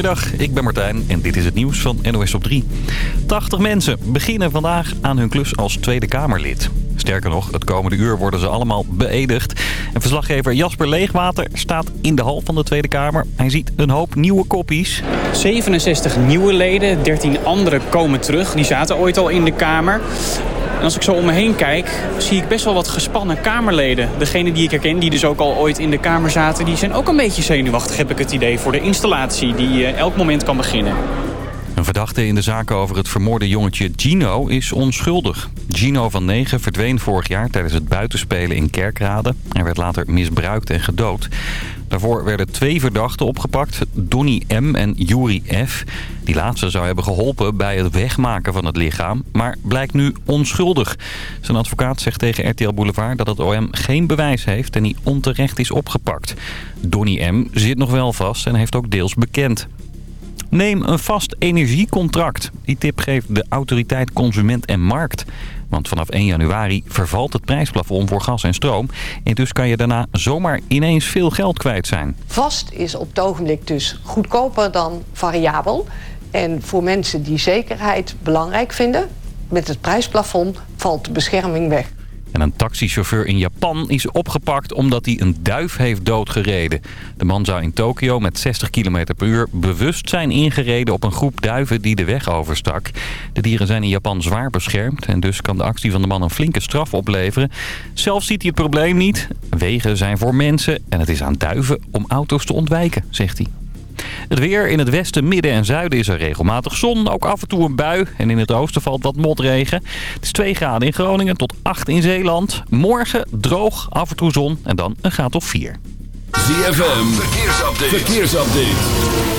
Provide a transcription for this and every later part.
Goedemiddag, ik ben Martijn en dit is het nieuws van NOS op 3. 80 mensen beginnen vandaag aan hun klus als Tweede Kamerlid. Sterker nog, het komende uur worden ze allemaal beëdigd. En verslaggever Jasper Leegwater staat in de hal van de Tweede Kamer. Hij ziet een hoop nieuwe koppies. 67 nieuwe leden, 13 anderen komen terug. Die zaten ooit al in de Kamer. En als ik zo om me heen kijk, zie ik best wel wat gespannen Kamerleden. Degene die ik herken, die dus ook al ooit in de Kamer zaten... die zijn ook een beetje zenuwachtig, heb ik het idee, voor de installatie... die uh, elk moment kan beginnen. Een verdachte in de zaak over het vermoorde jongetje Gino is onschuldig. Gino van 9 verdween vorig jaar tijdens het buitenspelen in Kerkrade. Hij werd later misbruikt en gedood. Daarvoor werden twee verdachten opgepakt, Donny M. en Yuri F. Die laatste zou hebben geholpen bij het wegmaken van het lichaam, maar blijkt nu onschuldig. Zijn advocaat zegt tegen RTL Boulevard dat het OM geen bewijs heeft en hij onterecht is opgepakt. Donny M. zit nog wel vast en heeft ook deels bekend. Neem een vast energiecontract. Die tip geeft de autoriteit Consument en Markt. Want vanaf 1 januari vervalt het prijsplafond voor gas en stroom. En dus kan je daarna zomaar ineens veel geld kwijt zijn. Vast is op het ogenblik dus goedkoper dan variabel. En voor mensen die zekerheid belangrijk vinden... met het prijsplafond valt de bescherming weg. En een taxichauffeur in Japan is opgepakt omdat hij een duif heeft doodgereden. De man zou in Tokio met 60 km per uur bewust zijn ingereden op een groep duiven die de weg overstak. De dieren zijn in Japan zwaar beschermd en dus kan de actie van de man een flinke straf opleveren. Zelf ziet hij het probleem niet. Wegen zijn voor mensen en het is aan duiven om auto's te ontwijken, zegt hij. Het weer in het westen, midden en zuiden is er regelmatig zon. Ook af en toe een bui. En in het oosten valt wat motregen. Het is 2 graden in Groningen tot 8 in Zeeland. Morgen droog, af en toe zon en dan een graad of 4. ZFM, verkeersupdate. verkeersupdate.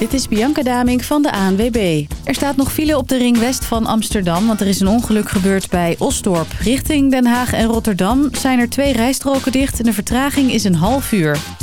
Dit is Bianca Daming van de ANWB. Er staat nog file op de ring west van Amsterdam... want er is een ongeluk gebeurd bij Osdorp. Richting Den Haag en Rotterdam zijn er twee rijstroken dicht... en de vertraging is een half uur.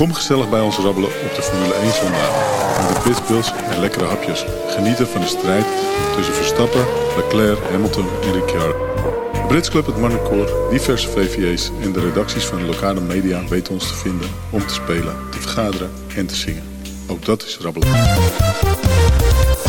Kom gezellig bij ons rabbelen op de Formule 1 zondag. Met pitbulls en lekkere hapjes. Genieten van de strijd tussen Verstappen, Leclerc, Hamilton en Ricciardo. Brits Club, het Marnecoor, diverse VVA's en de redacties van de lokale media weten ons te vinden om te spelen, te vergaderen en te zingen. Ook dat is rabbelen.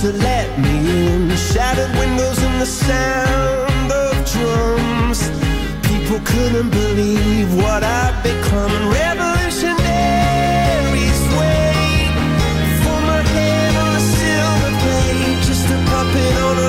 To let me in. The shattered windows and the sound of drums. People couldn't believe what I'd become. Revolutionaries wait for my head on a silver plate. Just a puppet on a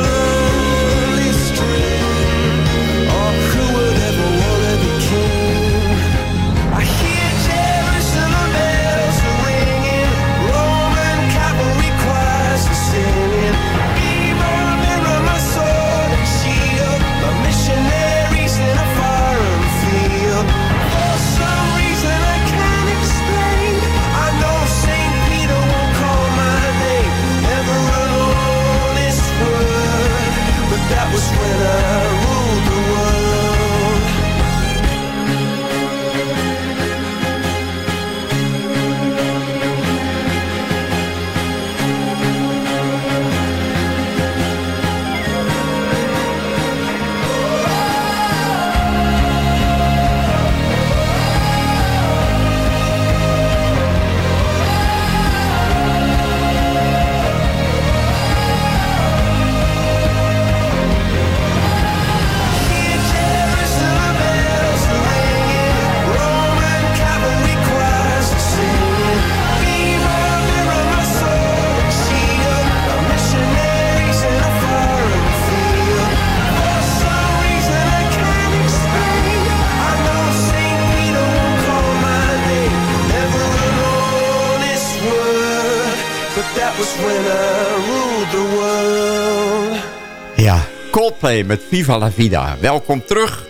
Ja, Coldplay met Viva la Vida. Welkom terug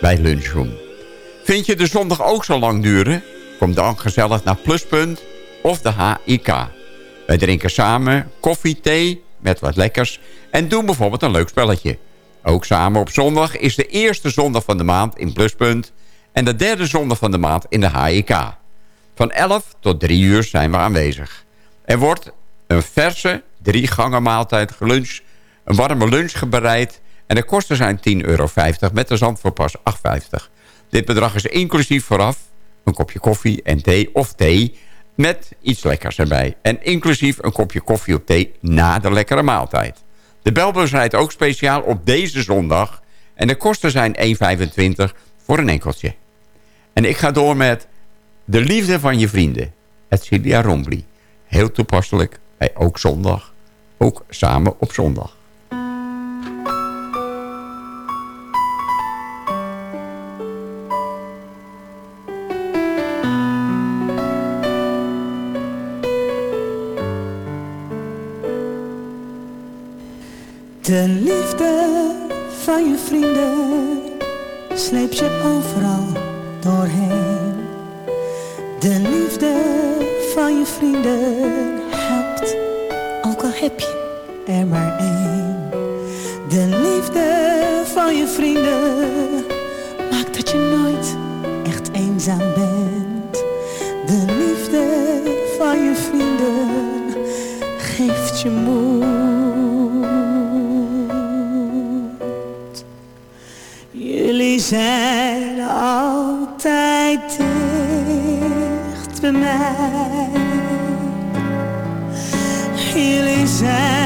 bij Lunchroom. Vind je de zondag ook zo lang duren? Kom dan gezellig naar Pluspunt of de HIK. Wij drinken samen koffie, thee met wat lekkers... en doen bijvoorbeeld een leuk spelletje. Ook samen op zondag is de eerste zondag van de maand in Pluspunt... en de derde zondag van de maand in de HIK. Van 11 tot 3 uur zijn we aanwezig. Er wordt een verse drie gangen maaltijd geluncht... een warme lunch bereid... en de kosten zijn 10,50 euro met de zandvoorpas 8,50. Dit bedrag is inclusief vooraf een kopje koffie en thee of thee... met iets lekkers erbij. En inclusief een kopje koffie of thee na de lekkere maaltijd. De belbus rijdt ook speciaal op deze zondag... en de kosten zijn 1,25 voor een enkeltje. En ik ga door met De Liefde van Je Vrienden. Celia Rombly. Heel toepasselijk Ook Zondag. Ook samen op zondag. De liefde van je vrienden sleept je overal doorheen. De liefde van je vrienden helpt, ook al heb je er maar één. De liefde van je vrienden maakt dat je nooit echt eenzaam bent. De liefde van je vrienden geeft je moed. Jullie zijn altijd bij mij. Jullie zijn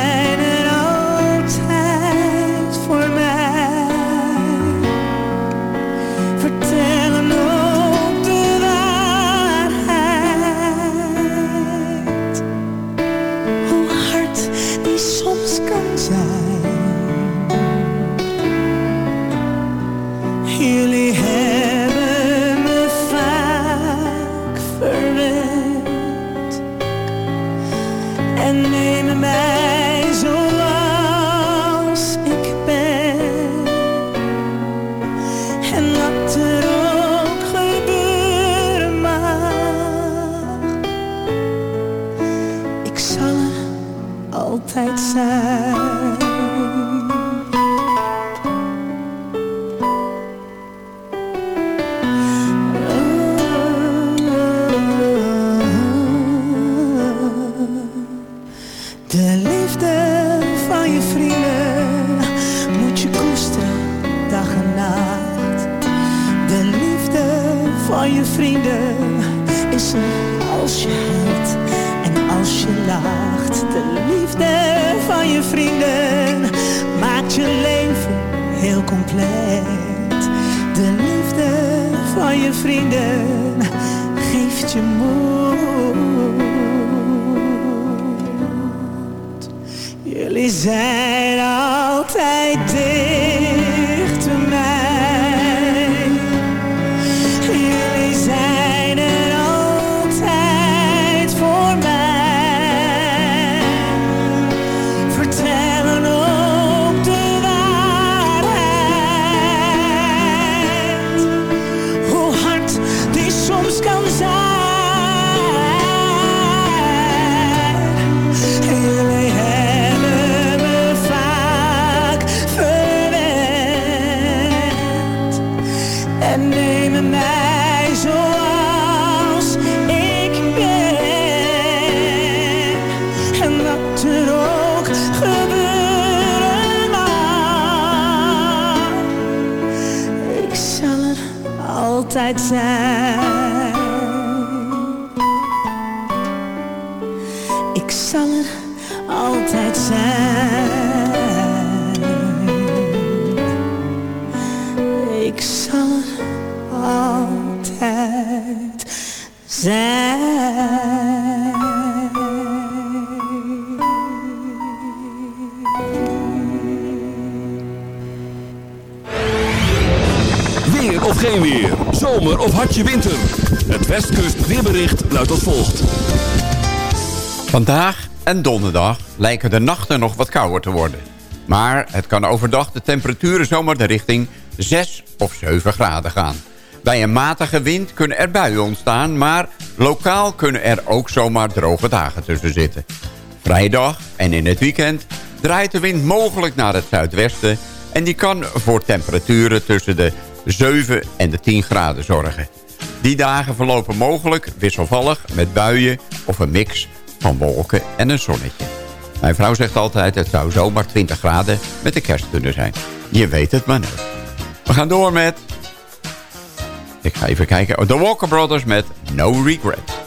luidt volgt. Vandaag en donderdag lijken de nachten nog wat kouder te worden. Maar het kan overdag de temperaturen zomaar de richting 6 of 7 graden gaan. Bij een matige wind kunnen er buien ontstaan... maar lokaal kunnen er ook zomaar droge dagen tussen zitten. Vrijdag en in het weekend draait de wind mogelijk naar het zuidwesten... en die kan voor temperaturen tussen de 7 en de 10 graden zorgen. Die dagen verlopen mogelijk wisselvallig met buien of een mix van wolken en een zonnetje. Mijn vrouw zegt altijd, het zou zomaar 20 graden met de kerst kunnen zijn. Je weet het maar nooit. We gaan door met... Ik ga even kijken. The Walker Brothers met No Regret.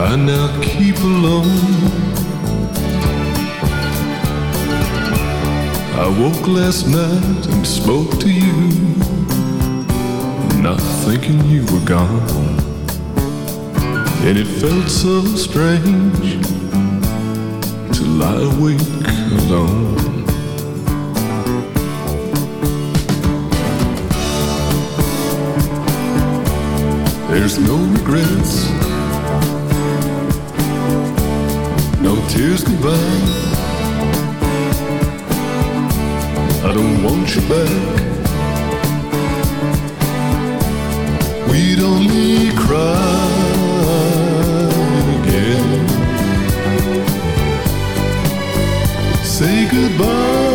I now keep alone. I woke last night and spoke to you, not thinking you were gone. And it felt so strange to lie awake alone. There's no regrets, no tears goodbye. I don't want you back. We'd only cry again. Our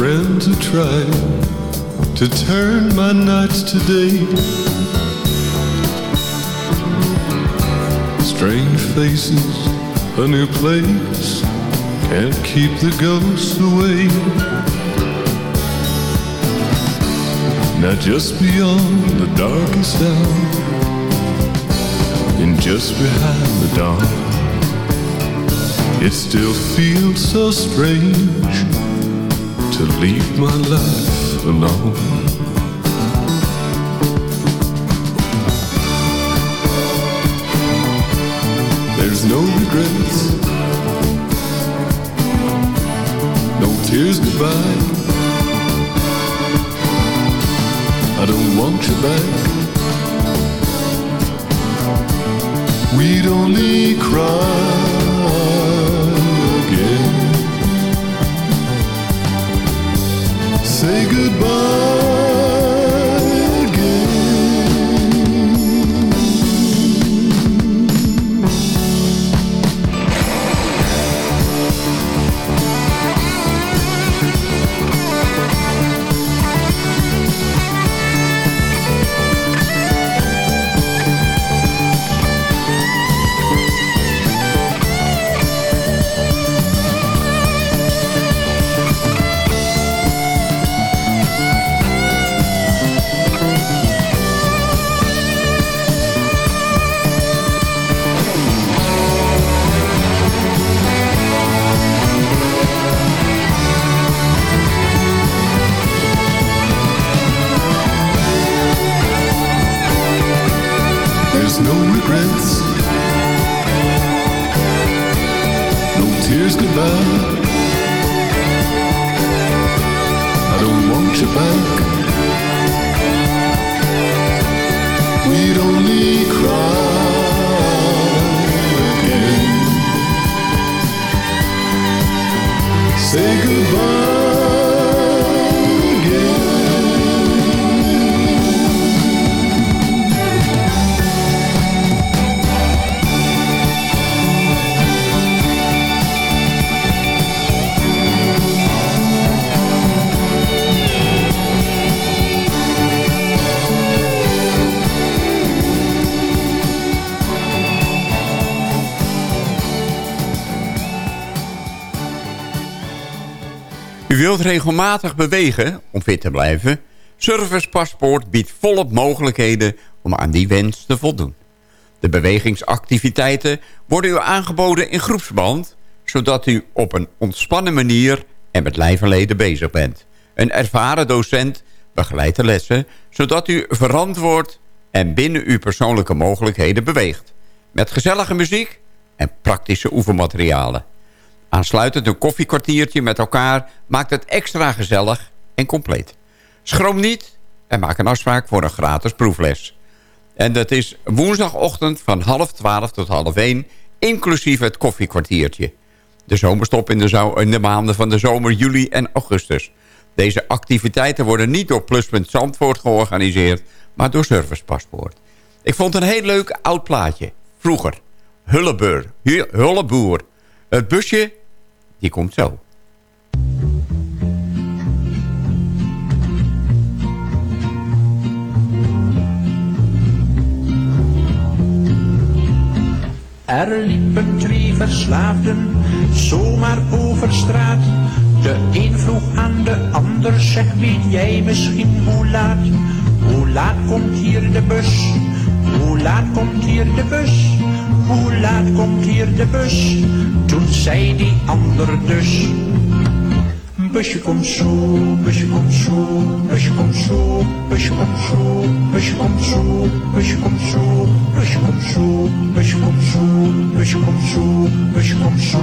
friends are trying to turn my nights to day. Strange faces, a new place, can't keep the ghosts away. Now just beyond the darkest hour, and just behind the dawn, it still feels so strange to leave my life alone. There's no regrets, no tears goodbye. I don't want you back. We'd only cry U wilt regelmatig bewegen om fit te blijven? Service Paspoort biedt volop mogelijkheden om aan die wens te voldoen. De bewegingsactiviteiten worden u aangeboden in groepsband... zodat u op een ontspannen manier en met lijf en leden bezig bent. Een ervaren docent begeleidt de lessen... zodat u verantwoord en binnen uw persoonlijke mogelijkheden beweegt. Met gezellige muziek en praktische oefenmaterialen. Aansluitend een koffiekwartiertje met elkaar maakt het extra gezellig en compleet. Schroom niet en maak een afspraak voor een gratis proefles. En dat is woensdagochtend van half twaalf tot half één... inclusief het koffiekwartiertje. De zomerstop in de, in de maanden van de zomer, juli en augustus. Deze activiteiten worden niet door Pluspunt Zandvoort georganiseerd... maar door Service Paspoort. Ik vond een heel leuk oud plaatje. Vroeger. Hullebeur. Hu- Hulleboer. Het busje, die komt zo. Er liepen twee verslaafden zomaar over straat. De een vroeg aan de ander, zeg weet jij misschien hoe laat? Hoe laat komt hier de bus? Hoe laat komt hier de bus? Hoe laat komt hier de bus? Toen zei die ander dus. Busje komt zo, busje komt zo, busje komt zo, busje komt zo, busje komt zo, busje komt zo, busje komt zo, busje komt zo, busje komt zo, busje komt zo,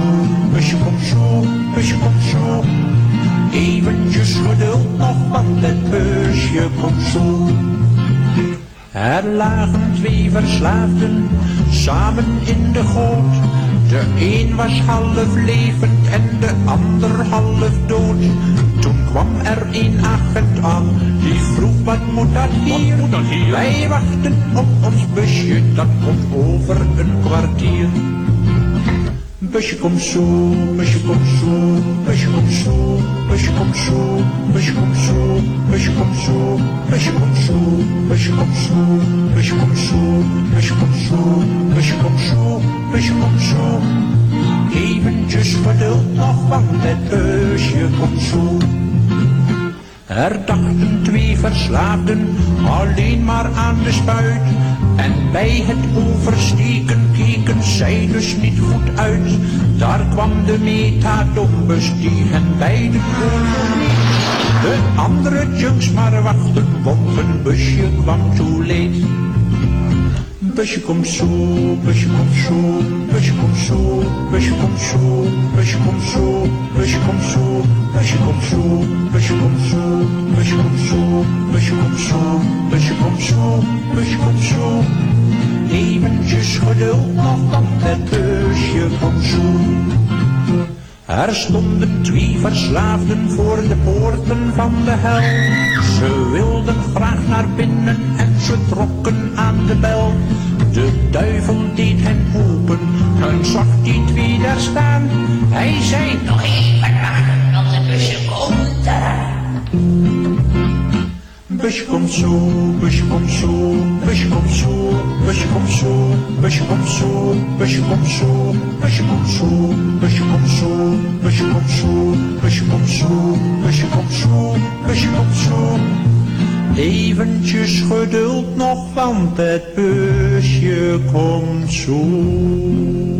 busje komt zo, busje komt zo. Eventjes geduld nog, want het busje komt zo. Er lagen twee verslaafden samen in de goot. De een was half levend en de ander half dood. Toen kwam er een agent aan, die vroeg wat moet dat hier? Wij wachten op ons busje, dat komt over een kwartier. Busje komt zo, busje komt zo, busje komt zo, busje komt zo, busje komt zo, busje komt zo, busje komt zo, busje komt zo, busje komt zo, busje komt zo, busje komt zo, busje komt zo. Eventjes geduld nog, want het busje komt zo. Er dachten twee verslaafden alleen maar aan de spuit. En bij het oversteken keken zij dus niet goed uit. Daar kwam de metadombus die hen beiden kon. De andere junks maar wachten, want hun busje kwam toe leed. Busje komt zo, busje komt zo, busje komt zo, busje komt zo, busje komt zo, busje komt zo, busje komt zo, busje komt zo, busje komt zo, busje komt zo, busje komt zo, busje komt zo. Eventjes geduld nog, want het busje komt zo. Er stonden twee verslaafden voor de poorten van de hel. Ze wilden graag naar binnen en ze trokken aan de bel. De duivel deed hen open en zag die twee daar staan. Hij zei nog even wachten, want de busje komt. Busje komt zo, busje komt zo, busje komt zo, busje komt zo, busje komt zo, busje komt zo, busje komt zo, busje komt zo, busje komt zo, busje komt zo, busje komt zo, busje komt zo. Eventjes geduld nog, want het busje komt zo.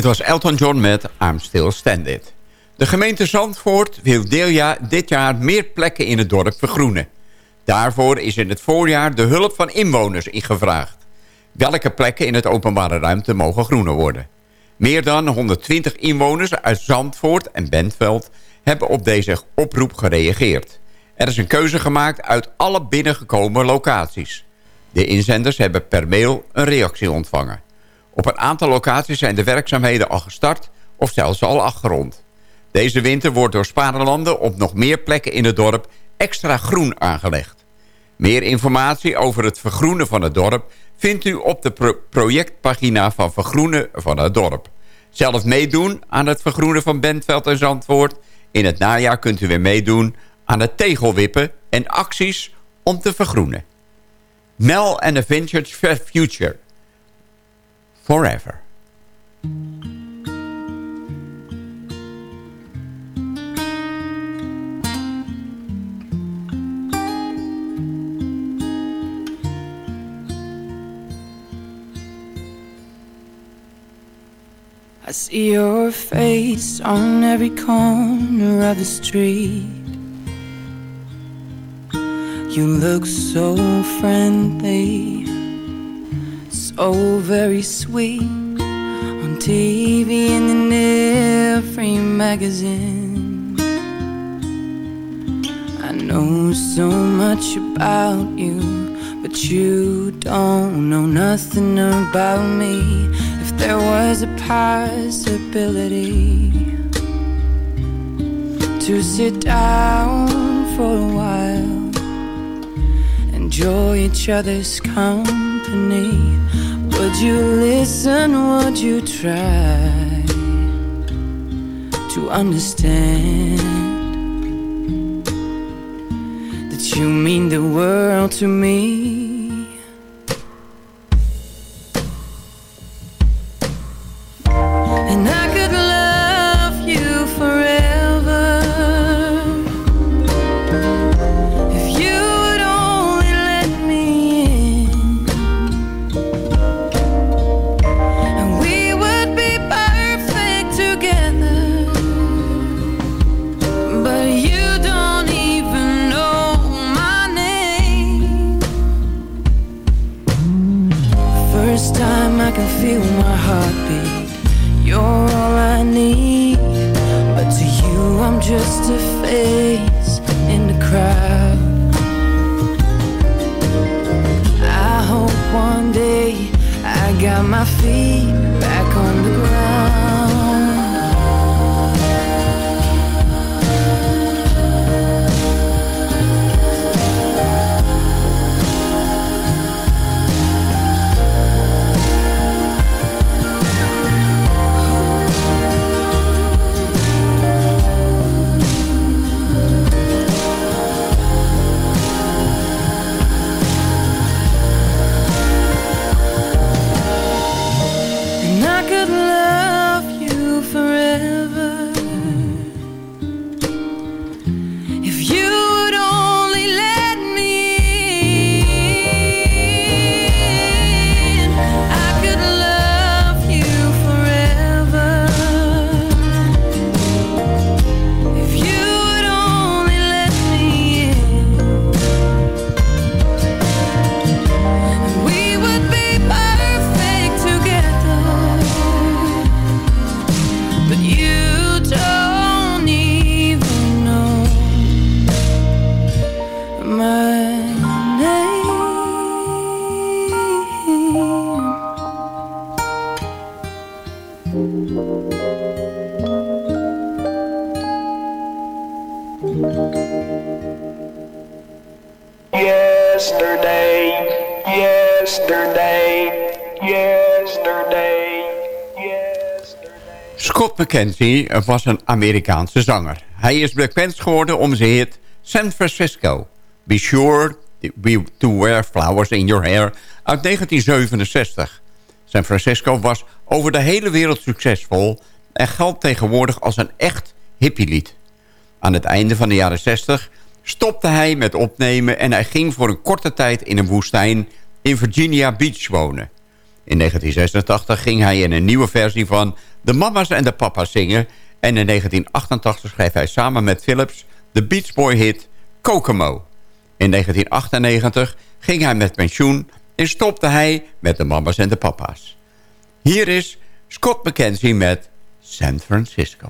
Dit was Elton John met I'm Still Standing. De gemeente Zandvoort wil deeljaar, dit jaar meer plekken in het dorp vergroenen. Daarvoor is in het voorjaar de hulp van inwoners ingevraagd. Welke plekken in het openbare ruimte mogen groener worden? Meer dan 120 inwoners uit Zandvoort en Bentveld hebben op deze oproep gereageerd. Er is een keuze gemaakt uit alle binnengekomen locaties. De inzenders hebben per mail een reactie ontvangen. Op een aantal locaties zijn de werkzaamheden al gestart of zelfs al afgerond. Deze winter wordt door Sparenlanden op nog meer plekken in het dorp extra groen aangelegd. Meer informatie over het vergroenen van het dorp vindt u op de pro projectpagina van Vergroenen van het dorp. Zelf meedoen aan het vergroenen van Bentveld en Zandvoort. In het najaar kunt u weer meedoen aan het tegelwippen en acties om te vergroenen. Mel and a Vintage Future. Forever. I see your face on every corner of the street. You look so friendly, so very sweet. On TV and in every magazine. I know so much about you, but you don't know nothing about me. If there was a possibility to sit down for a while, enjoy each other's company, would you listen? Would you try to understand that you mean the world to me? Yesterday, yesterday, yesterday, Scott McKenzie was een Amerikaanse zanger. Hij is bekend geworden om zijn hit San Francisco. Be sure to wear flowers in your hair uit 1967. San Francisco was over de hele wereld succesvol... en geldt tegenwoordig als een echt hippielied. Aan het einde van de jaren 60 stopte hij met opnemen... en hij ging voor een korte tijd in een woestijn in Virginia Beach wonen. In 1986 ging hij in een nieuwe versie van De Mama's en de Papa's zingen... en in 1988 schreef hij samen met Philips de Beach Boy hit Kokomo. In 1998 ging hij met pensioen en stopte hij met De Mama's en de Papa's. Hier is Scott McKenzie met San Francisco.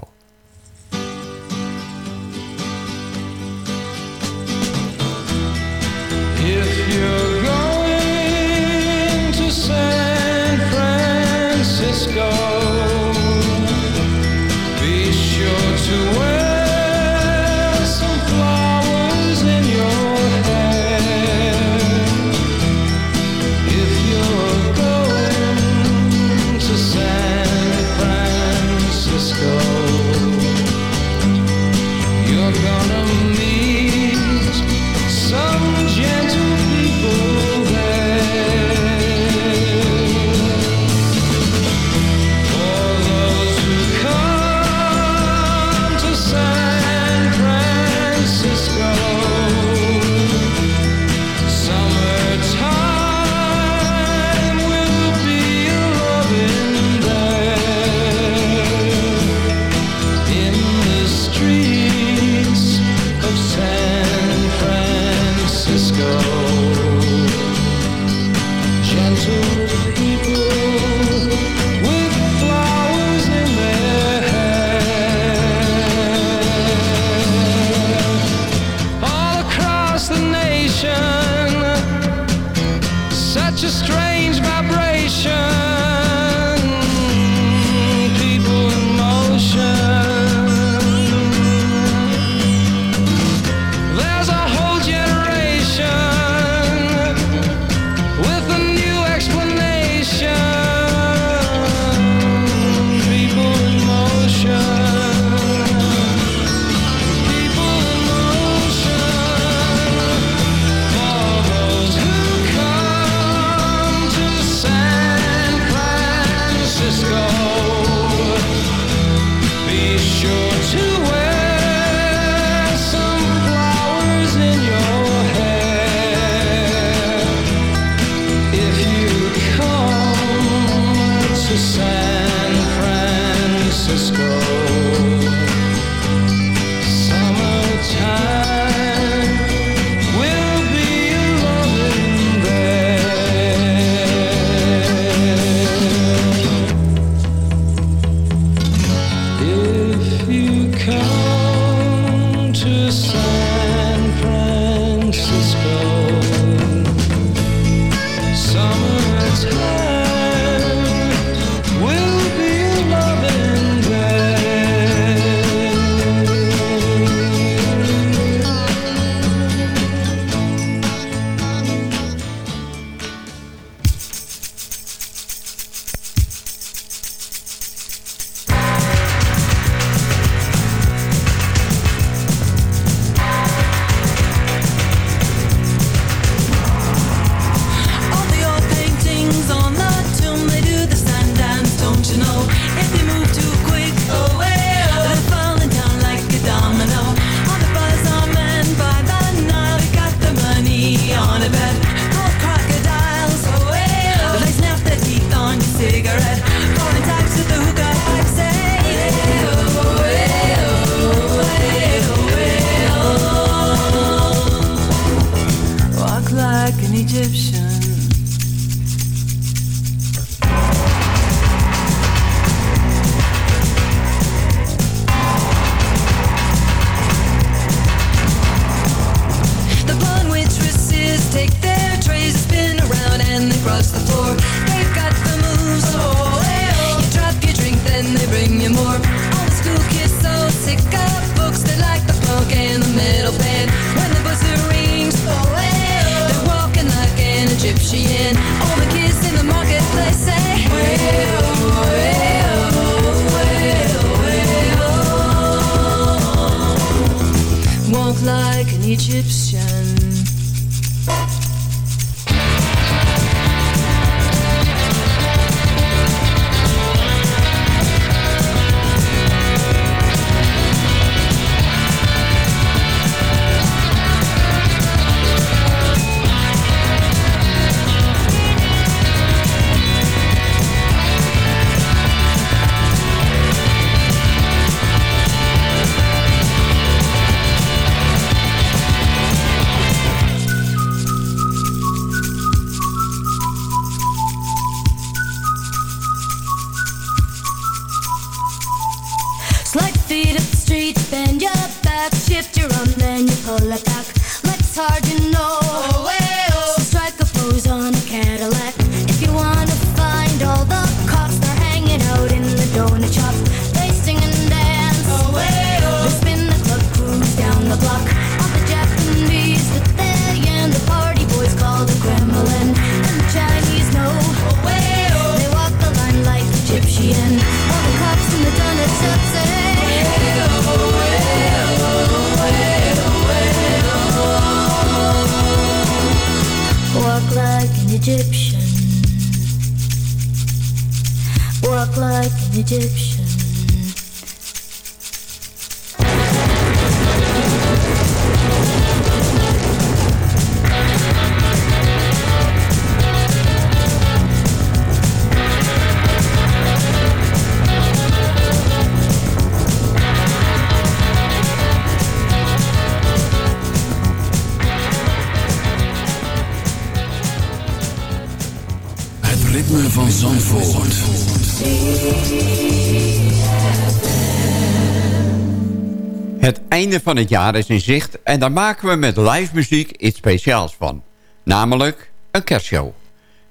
Van het jaar is in zicht en daar maken we met live muziek iets speciaals van. Namelijk een kerstshow.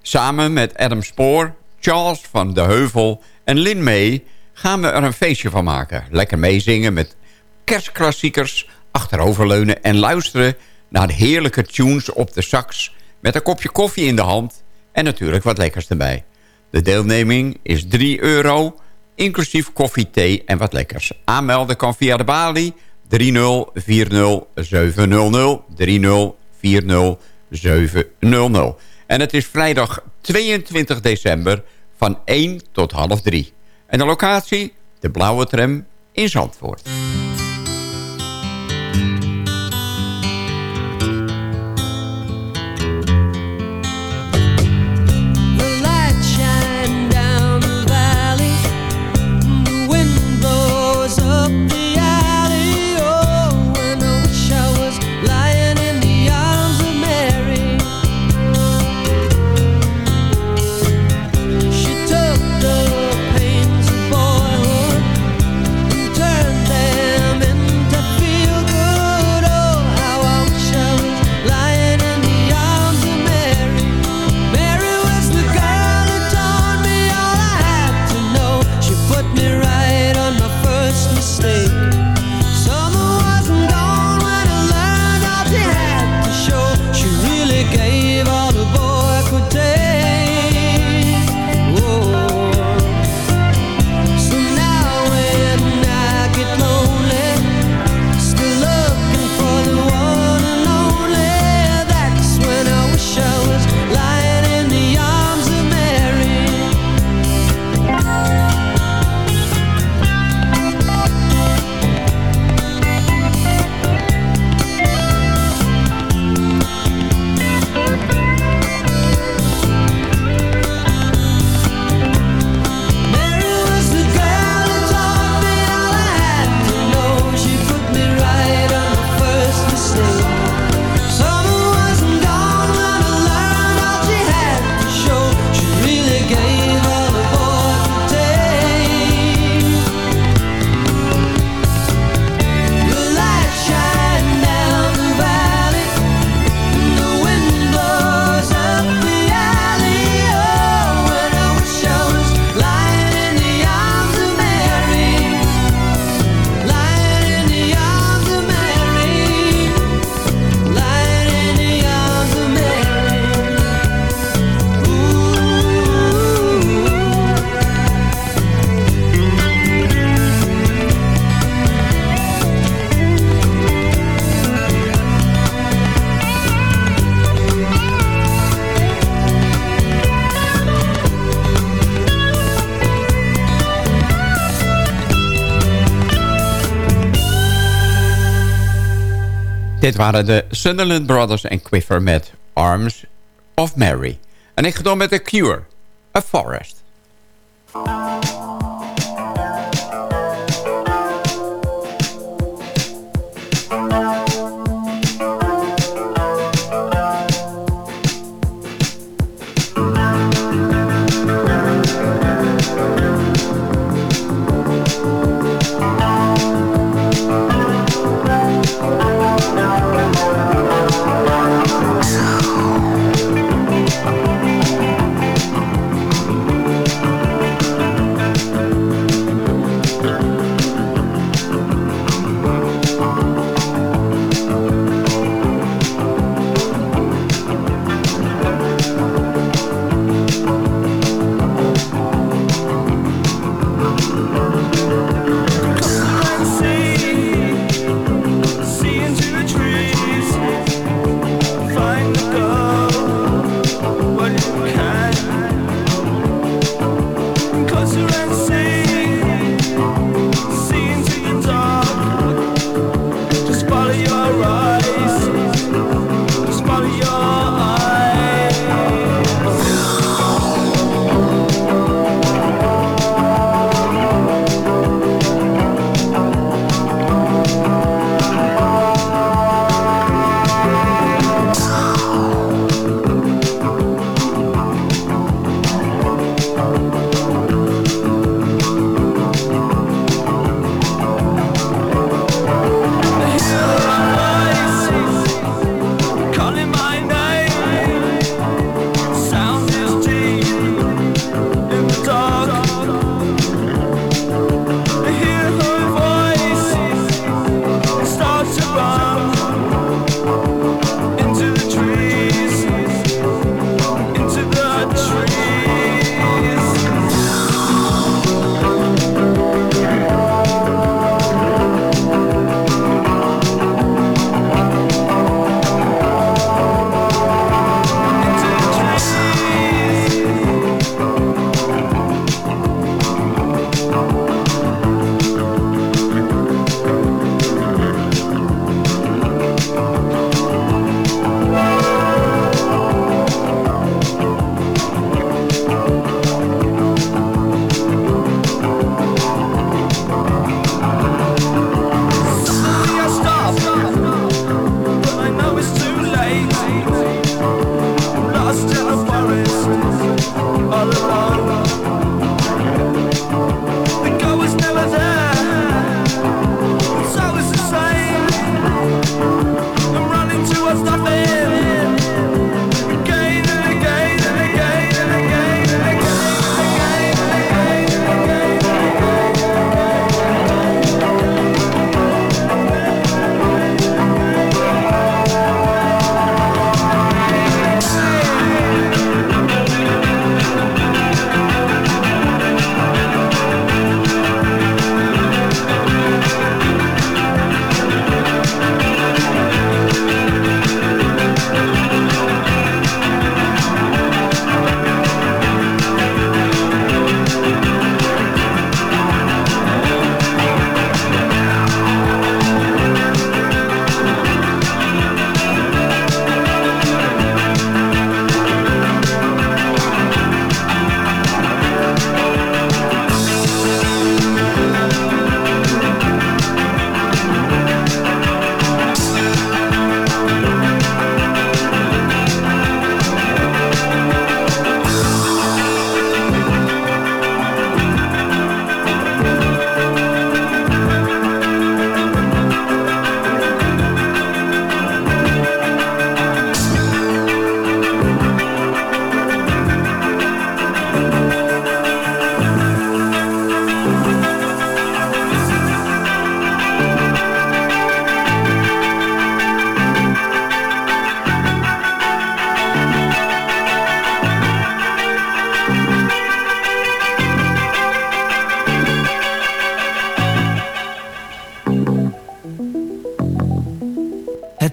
Samen met Adam Spoor, Charles van de Heuvel en Lin May gaan we er een feestje van maken. Lekker meezingen met kerstklassiekers, achteroverleunen en luisteren naar heerlijke tunes op de sax... met een kopje koffie in de hand en natuurlijk wat lekkers erbij. De deelneming is 3 euro, inclusief koffie, thee en wat lekkers. Aanmelden kan via de balie 3040 700 3040 700. En het is vrijdag 22 december van 1 tot half 3. En de locatie? De Blauwe Tram in Zandvoort. Waren de Sunderland Brothers en Quiver met Arms of Mary. En ik ga door met The Cure, A Forest.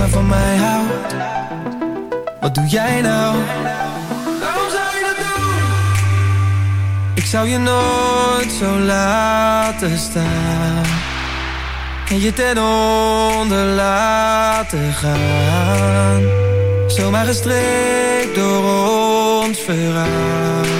Langer van mij houdt Wat doe jij nou? Waarom zou je dat doen? Ik zou je nooit zo laten staan En je ten onder laten gaan Zomaar gestreekt door ons verhaal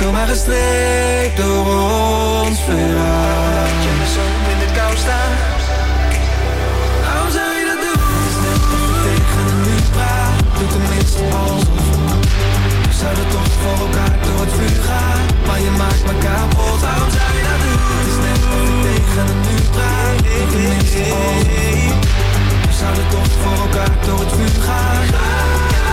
Zomaar gestreekt door ons verhaal. Je me zo in de kou staan? Waarom zou je dat doen? Het is net of je tegen een muur praat Doe tenminste alsof We zouden toch voor elkaar door het vuur gaan Maar je maakt me kapot. Waarom zou je dat doen? Het is net of je tegen een muur praat Doe tenminste alsof We zouden toch voor elkaar door het vuur gaan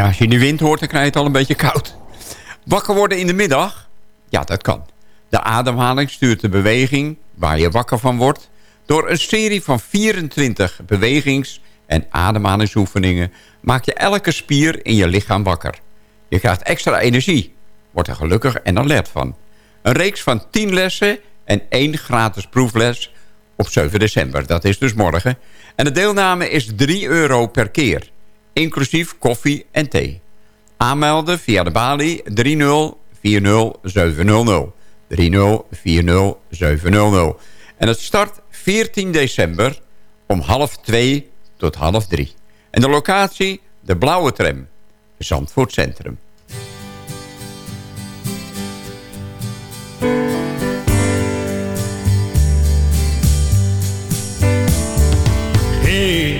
Ja, als je de wind hoort, dan krijg je het al een beetje koud. Wakker worden in de middag? Ja, dat kan. De ademhaling stuurt de beweging, waar je wakker van wordt... door een serie van 24 bewegings- en ademhalingsoefeningen... maak je elke spier in je lichaam wakker. Je krijgt extra energie, wordt er gelukkig en alert van. Een reeks van 10 lessen en één gratis proefles op 7 december. Dat is dus morgen. En de deelname is 3 euro per keer inclusief koffie en thee. Aanmelden via de balie 3040700. 3040700. En het start 14 december om half 2 tot half 3. En de locatie, de blauwe tram, Zandvoort Centrum. Hey,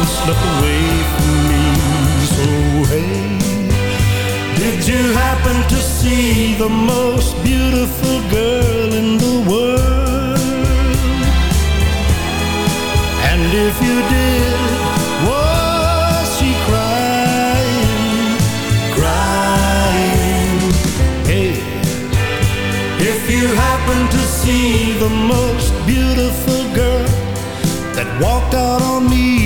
slip away from me. So hey, did you happen to see the most beautiful girl in the world? And if you did, was she crying, crying? Hey, if you happen to see the most beautiful girl that walked out on me,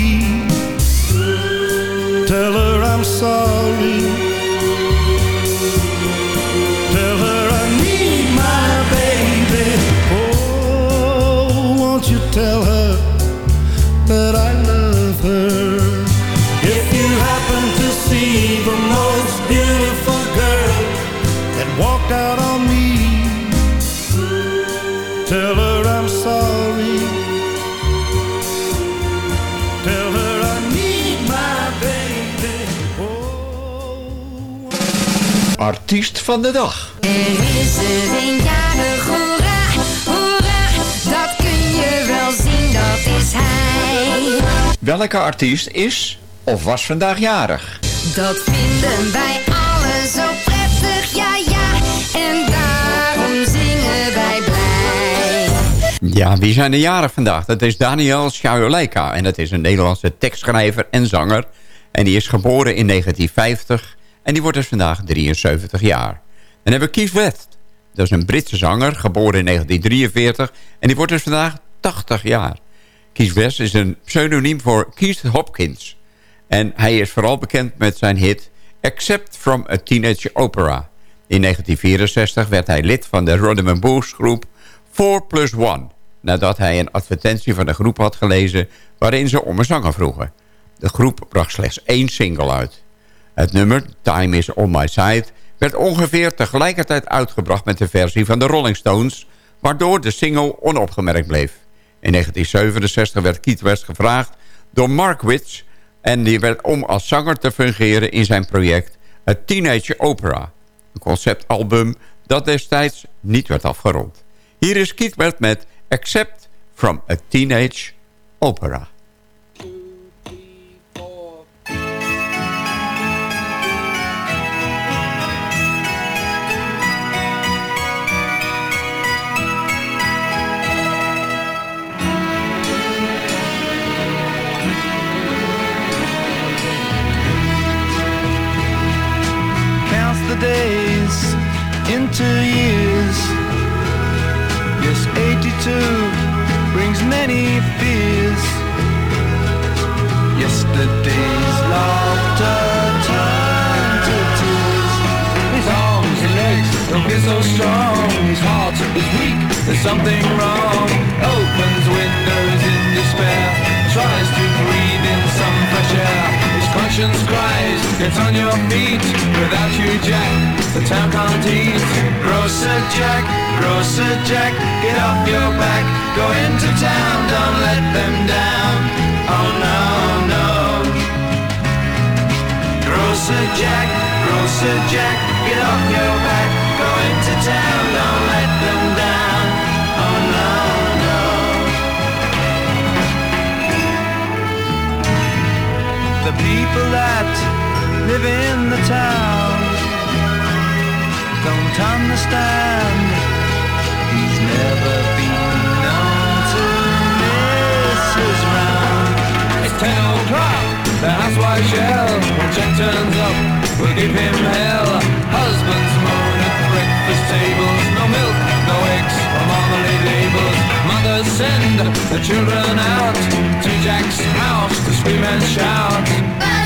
Artiest van de dag. Er is er een jarig, hoera, hoera, dat kun je wel zien, dat is hij. Welke artiest is of was vandaag jarig? Dat vinden wij allen zo prettig, ja ja, en daarom zingen wij blij. Ja, wie zijn de jaren vandaag? Dat is Daniel Schaujolejka. En dat is een Nederlandse tekstschrijver en zanger. En die is geboren in 1950. En die wordt dus vandaag 73 jaar. Dan hebben we Keith West. Dat is een Britse zanger, geboren in 1943. En die wordt dus vandaag 80 jaar. Keith West is een pseudoniem voor Keith Hopkins. En hij is vooral bekend met zijn hit Except from a Teenage Opera. In 1964 werd hij lid van de and Blues groep 4 Plus 1... nadat hij een advertentie van de groep had gelezen... waarin ze om een zanger vroegen. De groep bracht slechts één single uit. Het nummer, Time is on my side... werd ongeveer tegelijkertijd uitgebracht met de versie van de Rolling Stones... waardoor de single onopgemerkt bleef. In 1967 werd Keith West gevraagd door Mark Witz... en die werd om als zanger te fungeren in zijn project... A Teenage Opera, een conceptalbum dat destijds niet werd afgerond. Hier is Keith West met Except from a Teenage Opera. Days into years. Yes, 82 brings many fears. Yesterday's laughter turned to tears. His arms and legs don't get so strong. His heart is weak, there's something wrong. Opens Conscience cries, get on your feet. Without you, Jack, the town can't eat. Grocer Jack, Grocer Jack, get off your back. Go into town, don't let them down. Oh no, no. Grocer Jack, Grocer Jack, get off your back. Go into town, don't let them people that live in the town don't understand. He's never been known to miss his round. It's ten o'clock, the housewife shell. When Jack turns up, we'll give him hell. Husbands moan at breakfast tables. No milk, no eggs, or marmalade labels. Mothers send the children out to Jack's house to scream and shout.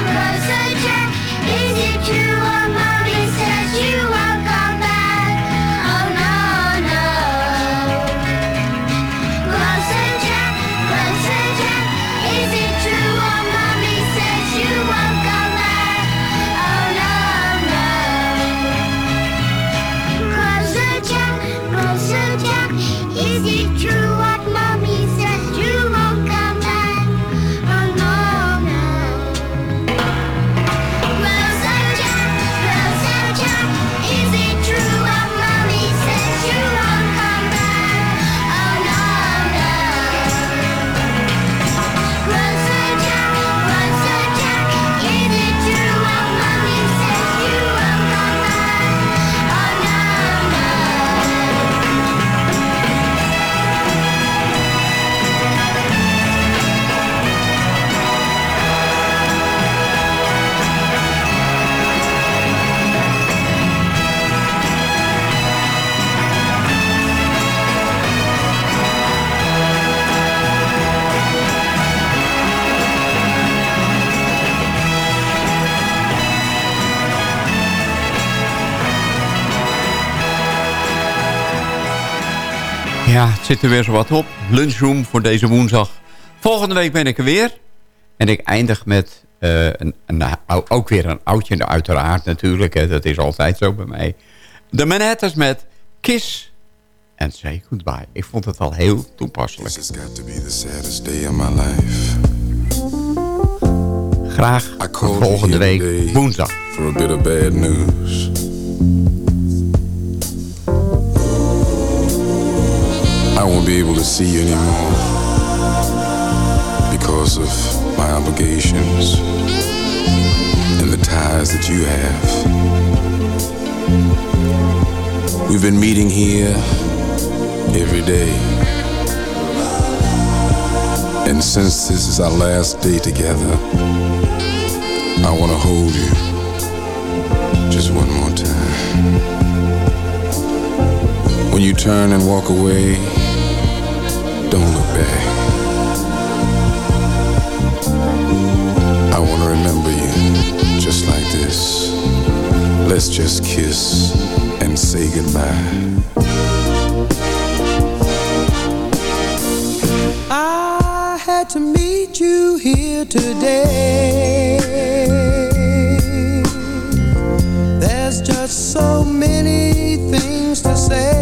But Is it true or mine? Ja, het zit er weer zo wat op. Lunchroom voor deze woensdag. Volgende week ben ik er weer. En ik eindig met eh, een, een, ook weer een oudje, uiteraard natuurlijk. Hè, dat is altijd zo bij mij. De Manhattans met Kiss and Say Goodbye. Ik vond het al heel toepasselijk. This has got to be the saddest day of my life. Graag volgende week woensdag. For a bit of bad news. I won't be able to see you anymore because of my obligations and the ties that you have. We've been meeting here every day. And since this is our last day together, I want to hold you just one more time. When you turn and walk away, don't look back. I want to remember you just like this. Let's just kiss and say goodbye. I had to meet you here today. There's just so many things to say.